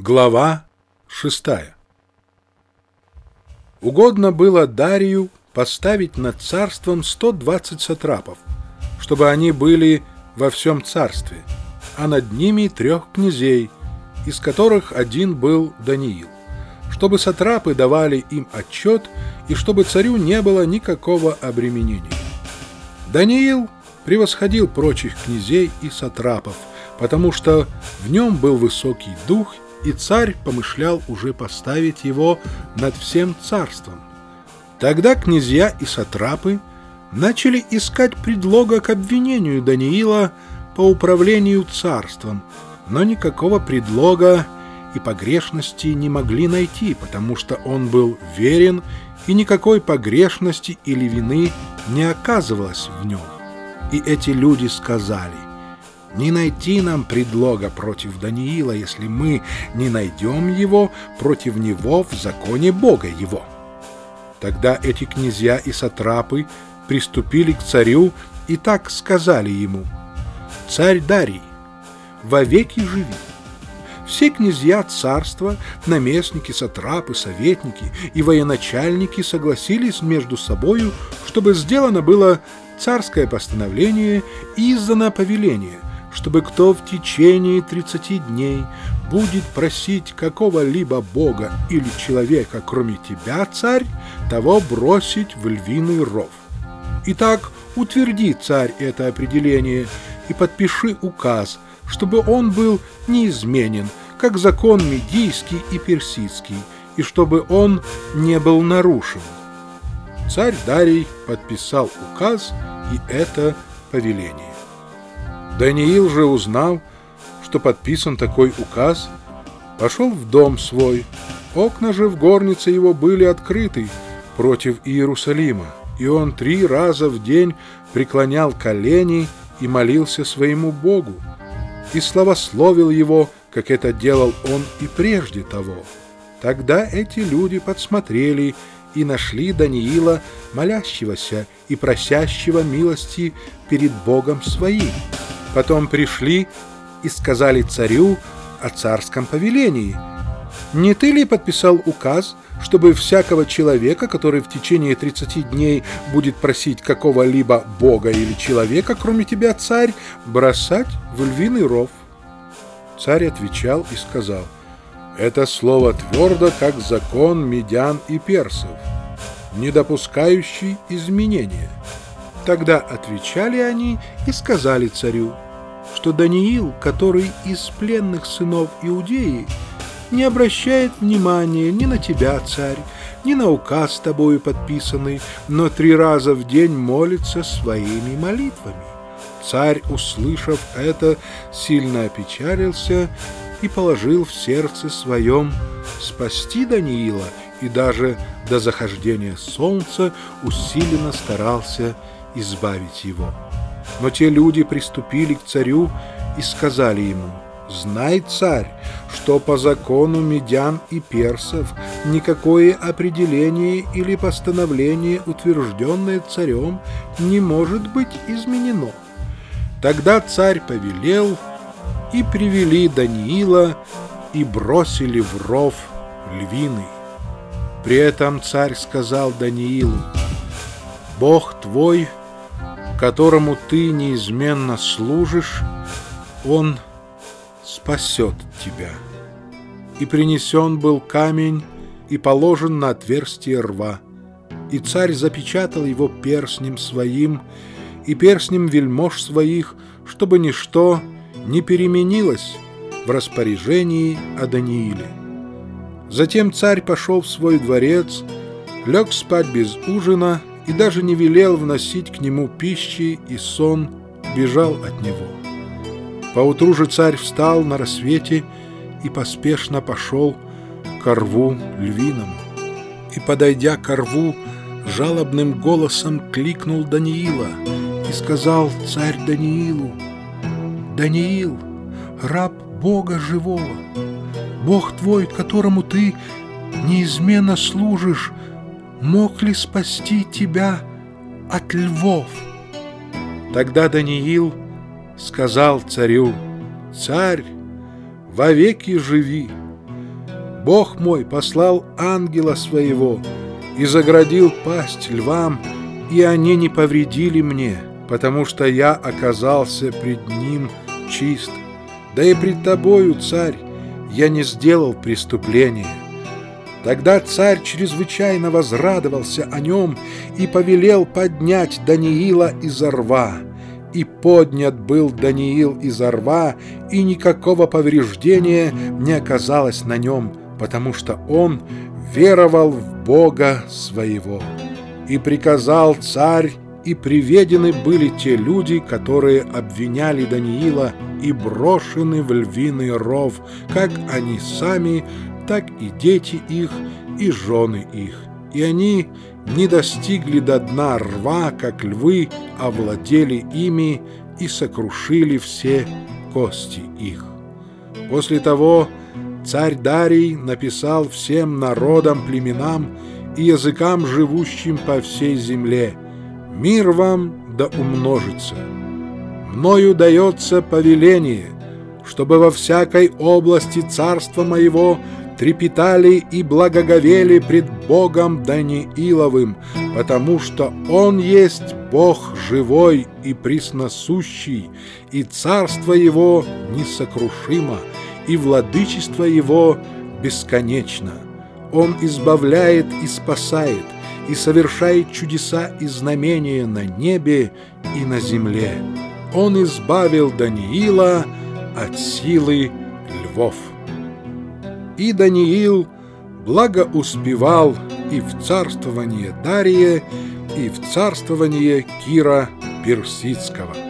Глава шестая Угодно было Дарию поставить над царством 120 сатрапов, чтобы они были во всем царстве, а над ними трех князей, из которых один был Даниил, чтобы сатрапы давали им отчет и чтобы царю не было никакого обременения. Даниил превосходил прочих князей и сатрапов, потому что в нем был высокий дух и царь помышлял уже поставить его над всем царством. Тогда князья и сатрапы начали искать предлога к обвинению Даниила по управлению царством, но никакого предлога и погрешности не могли найти, потому что он был верен, и никакой погрешности или вины не оказывалось в нем. И эти люди сказали, не найти нам предлога против Даниила, если мы не найдем его против него в законе Бога его. Тогда эти князья и сатрапы приступили к царю и так сказали ему, «Царь Дарий, вовеки живи». Все князья царства, наместники, сатрапы, советники и военачальники согласились между собою, чтобы сделано было царское постановление и издано повеление, чтобы кто в течение 30 дней будет просить какого-либо бога или человека, кроме тебя, царь, того бросить в львиный ров. Итак, утверди, царь, это определение и подпиши указ, чтобы он был неизменен, как закон медийский и персидский, и чтобы он не был нарушен. Царь Дарий подписал указ и это повеление. Даниил же узнал, что подписан такой указ, пошел в дом свой. Окна же в горнице его были открыты против Иерусалима, и он три раза в день преклонял колени и молился своему Богу, и славословил его, как это делал он и прежде того. Тогда эти люди подсмотрели и нашли Даниила, молящегося и просящего милости перед Богом своим. Потом пришли и сказали царю о царском повелении. Не ты ли подписал указ, чтобы всякого человека, который в течение 30 дней будет просить какого-либо бога или человека, кроме тебя, царь, бросать в львиный ров? Царь отвечал и сказал, «Это слово твердо, как закон медян и персов, не допускающий изменения». Тогда отвечали они и сказали царю, что Даниил, который из пленных сынов Иудеи, не обращает внимания ни на тебя, царь, ни на указ тобою подписанный, но три раза в день молится своими молитвами. Царь, услышав это, сильно опечалился и положил в сердце своем спасти Даниила, и даже до захождения солнца усиленно старался избавить его. Но те люди приступили к царю и сказали ему, «Знай, царь, что по закону медян и персов никакое определение или постановление, утвержденное царем, не может быть изменено». Тогда царь повелел, и привели Даниила, и бросили в ров львиный. При этом царь сказал Даниилу, «Бог твой, которому ты неизменно служишь, Он спасет тебя». И принесен был камень и положен на отверстие рва, и царь запечатал его перстнем своим и перстнем вельмож своих, чтобы ничто не переменилось в распоряжении о Данииле. Затем царь пошел в свой дворец, лег спать без ужина и даже не велел вносить к нему пищи, и сон бежал от него. Поутру же царь встал на рассвете и поспешно пошел к рву львиному. И, подойдя к рву, жалобным голосом кликнул Даниила и сказал царь Даниилу, «Даниил, раб Бога живого, Бог твой, которому ты неизменно служишь, мог ли спасти тебя от львов?» Тогда Даниил сказал царю, «Царь, вовеки живи, Бог мой послал ангела своего и заградил пасть львам, и они не повредили мне, потому что я оказался пред ним чист. Да и пред тобою, царь, я не сделал преступления. Тогда царь чрезвычайно возрадовался о нем и повелел поднять Даниила из рва. И поднят был Даниил из рва, и никакого повреждения не оказалось на нем, потому что он веровал в Бога своего. И приказал царь, и приведены были те люди, которые обвиняли Даниила и брошены в львиный ров, как они сами, так и дети их, и жены их. И они не достигли до дна рва, как львы, овладели ими и сокрушили все кости их. После того царь Дарий написал всем народам, племенам и языкам, живущим по всей земле, «Мир вам да умножится! Мною дается повеление, чтобы во всякой области царства моего трепетали и благоговели пред Богом Данииловым, потому что Он есть Бог живой и присносущий, и царство Его несокрушимо, и владычество Его бесконечно. Он избавляет и спасает, и совершает чудеса и знамения на небе и на земле. Он избавил Даниила от силы львов. И Даниил благоуспевал и в царствование Дария, и в царствование Кира Персидского.